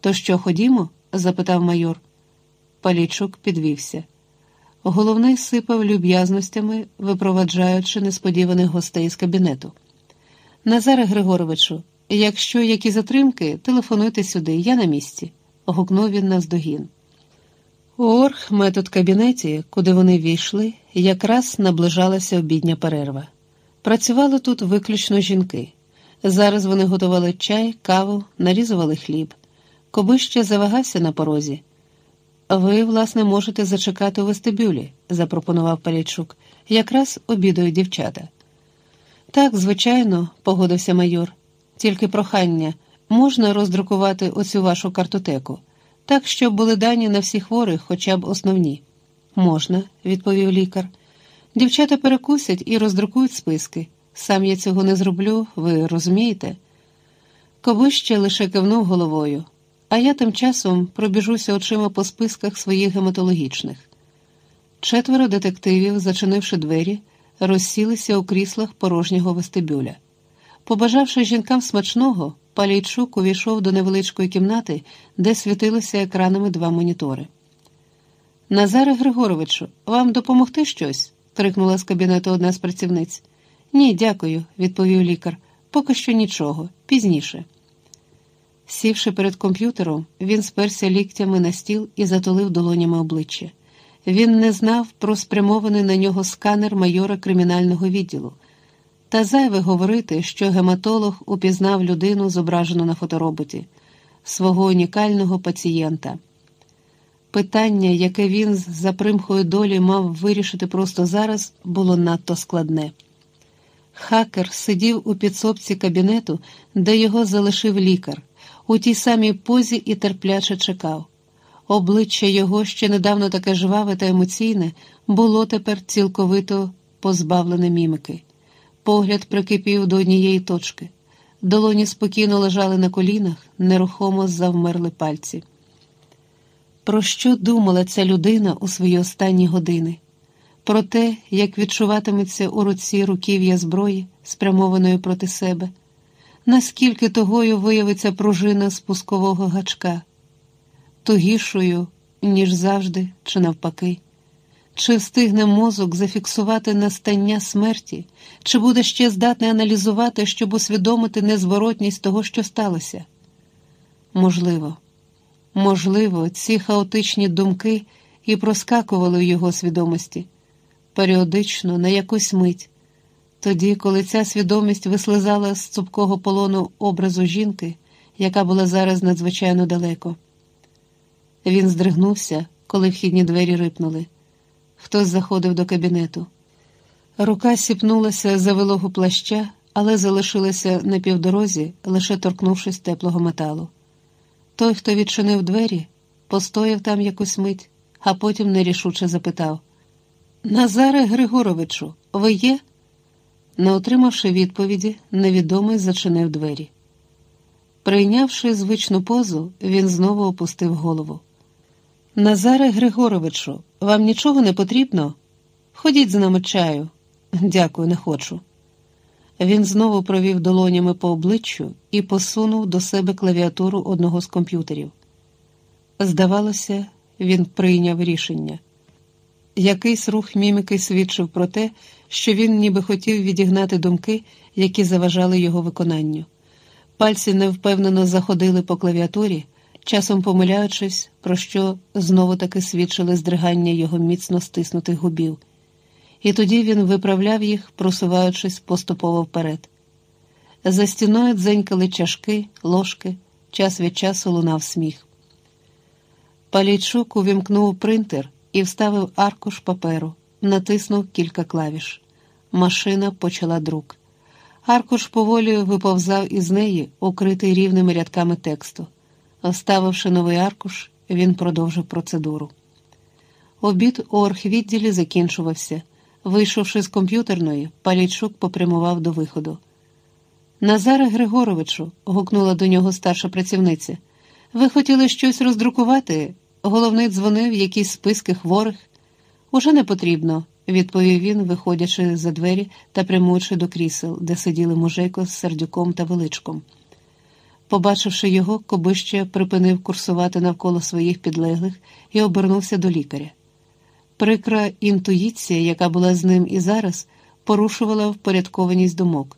То що, ходімо? запитав майор. Палійчук підвівся. Головний сипав люб'язностями, випроваджаючи несподіваних гостей з кабінету. Назаре Григоровичу, якщо які затримки, телефонуйте сюди, я на місці, гукнув він навздогін. У оргметод кабінеті, куди вони війшли, якраз наближалася обідня перерва. Працювали тут виключно жінки. Зараз вони готували чай, каву, нарізували хліб. Кобище завагався на порозі. Ви, власне, можете зачекати у вестибюлі, запропонував Палячук. Якраз обідують дівчата. Так, звичайно, погодився майор. Тільки прохання можна роздрукувати оцю вашу картотеку, так, щоб були дані на всіх хворих, хоча б основні. Можна, відповів лікар. Дівчата перекусять і роздрукують списки. Сам я цього не зроблю, ви розумієте? Кобище лише кивнув головою, а я тим часом пробіжуся очима по списках своїх гематологічних. Четверо детективів, зачинивши двері, розсілися у кріслах порожнього вестибюля. Побажавши жінкам смачного, Палійчук увійшов до невеличкої кімнати, де світилися екранами два монітори. Назаре Григоровичу, вам допомогти щось? крикнула з кабінету одна з працівниць. Ні, дякую, відповів лікар. Поки що нічого, пізніше. Сівши перед комп'ютером, він сперся ліктями на стіл і затулив долонями обличчя. Він не знав про спрямований на нього сканер майора кримінального відділу. Та зайве говорити, що гематолог упізнав людину, зображену на фотороботі, свого унікального пацієнта. Питання, яке він з запримхою долі мав вирішити просто зараз, було надто складне. Хакер сидів у підсобці кабінету, де його залишив лікар, у тій самій позі і терпляче чекав. Обличчя його, ще недавно таке жваве та емоційне, було тепер цілковито позбавлене мімики. Погляд прикипів до однієї точки. Долоні спокійно лежали на колінах, нерухомо завмерли пальці. Про що думала ця людина у свої останні години? Про те, як відчуватиметься у руці руків'я зброї, спрямованої проти себе, наскільки тогою виявиться пружина спускового гачка, тугішою, ніж завжди, чи навпаки. Чи встигне мозок зафіксувати настання смерті, чи буде ще здатний аналізувати, щоб усвідомити незворотність того, що сталося? Можливо, можливо, ці хаотичні думки і проскакували в його свідомості періодично, на якусь мить, тоді, коли ця свідомість вислизала з цупкого полону образу жінки, яка була зараз надзвичайно далеко. Він здригнувся, коли вхідні двері рипнули. Хтось заходив до кабінету. Рука сіпнулася за вилогу плаща, але залишилася на півдорозі, лише торкнувшись теплого металу. Той, хто відчинив двері, постояв там якусь мить, а потім нерішуче запитав: Назаре Григоровичу, ви є? Не отримавши відповіді, невідомий зачинив двері. Прийнявши звичну позу, він знову опустив голову. Назаре Григоровичу, вам нічого не потрібно? Ходіть з нами чаю. Дякую, не хочу. Він знову провів долонями по обличчю і посунув до себе клавіатуру одного з комп'ютерів. Здавалося, він прийняв рішення. Якийсь рух міміки свідчив про те, що він ніби хотів відігнати думки, які заважали його виконанню. Пальці невпевнено заходили по клавіатурі часом помиляючись, про що знову таки свідчили здригання його міцно стиснутих губів, і тоді він виправляв їх, просуваючись поступово вперед. За стіною дзенькали чашки, ложки, час від часу лунав сміх. Палійчук увімкнув принтер і вставив аркуш паперу, натиснув кілька клавіш. Машина почала друк. Аркуш поволі виповзав із неї, укритий рівними рядками тексту. Оставивши новий аркуш, він продовжив процедуру. Обід у оргвідділі закінчувався. Вийшовши з комп'ютерної, Палійчук попрямував до виходу. Назаре Григоровичу, гукнула до нього старша працівниця, ви хотіли щось роздрукувати? Головний дзвонив якісь списки хворих. Уже не потрібно, відповів він, виходячи за двері та прямуючи до крісел, де сиділи мужейко з сердюком та величком. Побачивши його, Кобище припинив курсувати навколо своїх підлеглих і обернувся до лікаря. Прикра інтуїція, яка була з ним і зараз, порушувала впорядкованість думок.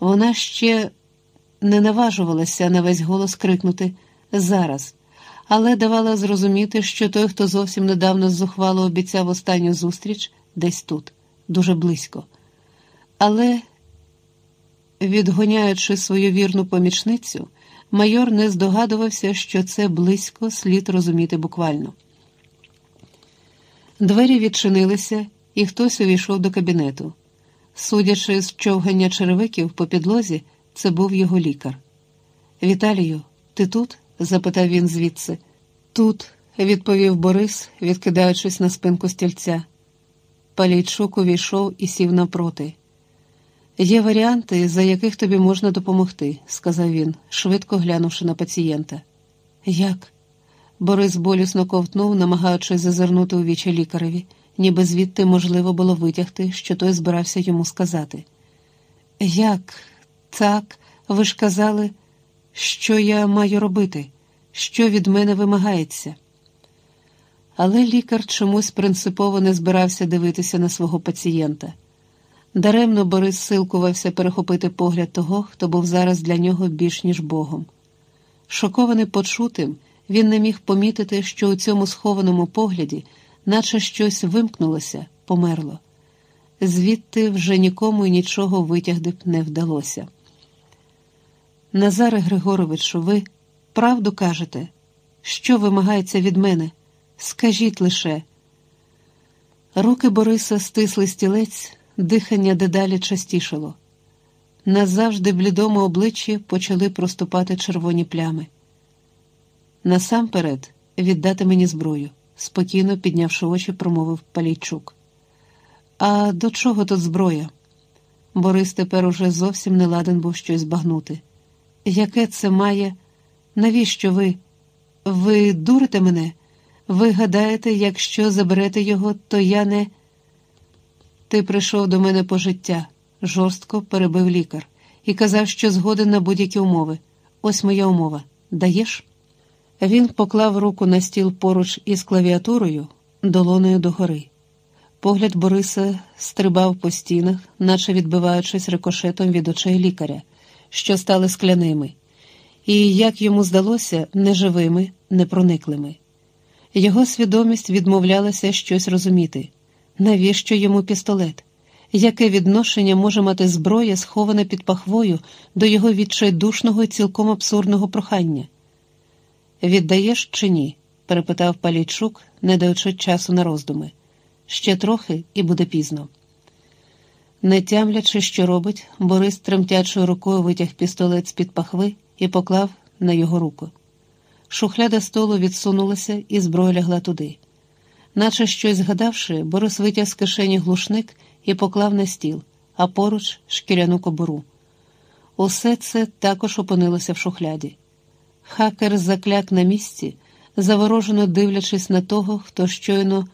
Вона ще не наважувалася на весь голос крикнути зараз, але давала зрозуміти, що той, хто зовсім недавно зухвало обіцяв останню зустріч, десь тут, дуже близько. Але, відгоняючи свою вірну помічницю, майор не здогадувався, що це близько слід розуміти буквально. Двері відчинилися, і хтось увійшов до кабінету. Судячи з човгання черевиків по підлозі, це був його лікар. Віталію, ти тут? Запитав він звідси. Тут, відповів Борис, відкидаючись на спинку стільця. Палійчук увійшов і сів напроти. Є варіанти, за яких тобі можна допомогти, сказав він, швидко глянувши на пацієнта. Як? Борис болісно ковтнув, намагаючись зазирнути у вічі лікареві, ніби звідти можливо було витягти, що той збирався йому сказати. Як? Так, ви ж казали, що я маю робити, що від мене вимагається. Але лікар чомусь принципово не збирався дивитися на свого пацієнта. Даремно Борис силкувався перехопити погляд того, хто був зараз для нього більш ніж Богом. Шокований почутим, він не міг помітити, що у цьому схованому погляді, наче щось вимкнулося, померло. Звідти вже нікому і нічого витягти б не вдалося. Назаре Григоровичу, ви правду кажете, що вимагається від мене? Скажіть лише. Руки Бориса стисли стілець, дихання дедалі частішало. Назавжди блідому обличчі почали проступати червоні плями. Насамперед віддати мені зброю, спокійно піднявши очі, промовив Палійчук. А до чого тут зброя? Борис тепер уже зовсім не ладен був щось багнути. Яке це має? Навіщо ви? Ви дурите мене? Ви гадаєте, якщо заберете його, то я не. Ти прийшов до мене по життя, жорстко перебив лікар, і казав, що згоден на будь-які умови. Ось моя умова. Даєш? Він поклав руку на стіл поруч із клавіатурою, долоною догори. Погляд Бориса стрибав по стінах, наче відбиваючись рикошетом від очей лікаря, що стали скляними, і, як йому здалося, неживими, непрониклими. Його свідомість відмовлялася щось розуміти. Навіщо йому пістолет? Яке відношення може мати зброя, схована під пахвою до його відчайдушного і цілком абсурдного прохання? Віддаєш чи ні? перепитав Палійчук, не даючи часу на роздуми. Ще трохи і буде пізно. Не тямлячи, що робить, Борис тремтячою рукою витяг пістолет з під пахви і поклав на його руку. Шухляда столу відсунулася, і зброя лягла туди. Наче щось згадавши, Борис витяг з кишені глушник і поклав на стіл, а поруч шкіряну кобуру. Усе це також опинилося в шухляді. Хакер закляк на місці, заворожено дивлячись на того, хто щойно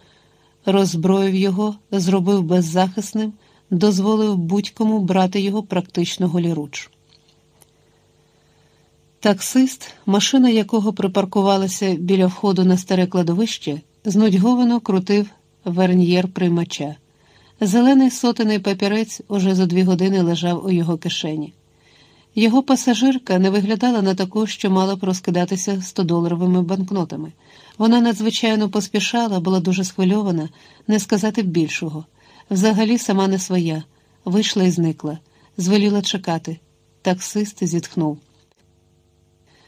роззброїв його, зробив беззахисним, дозволив будь-кому брати його практично голіруч. Таксист, машина якого припаркувалася біля входу на старе кладовище, знудьговано крутив верньєр приймача. Зелений сотений папірець уже за дві години лежав у його кишені. Його пасажирка не виглядала на таку, що мала б розкидатися 100-доларовими банкнотами. Вона надзвичайно поспішала, була дуже схвильована, не сказати більшого. Взагалі сама не своя, вийшла і зникла, звеліла чекати. Таксист зітхнув.